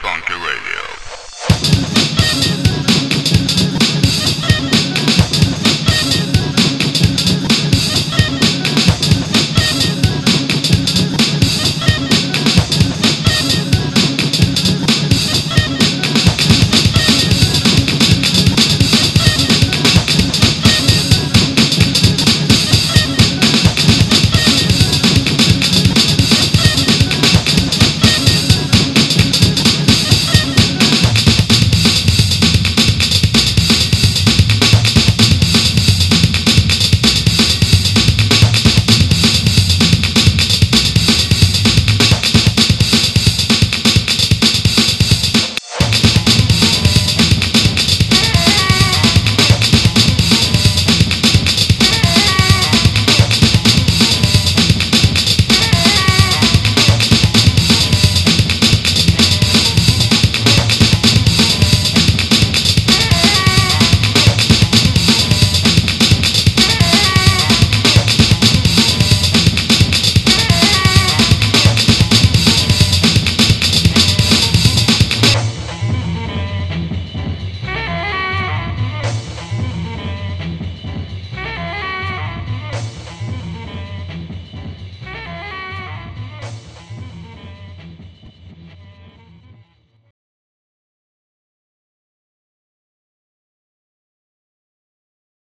Funky Radio.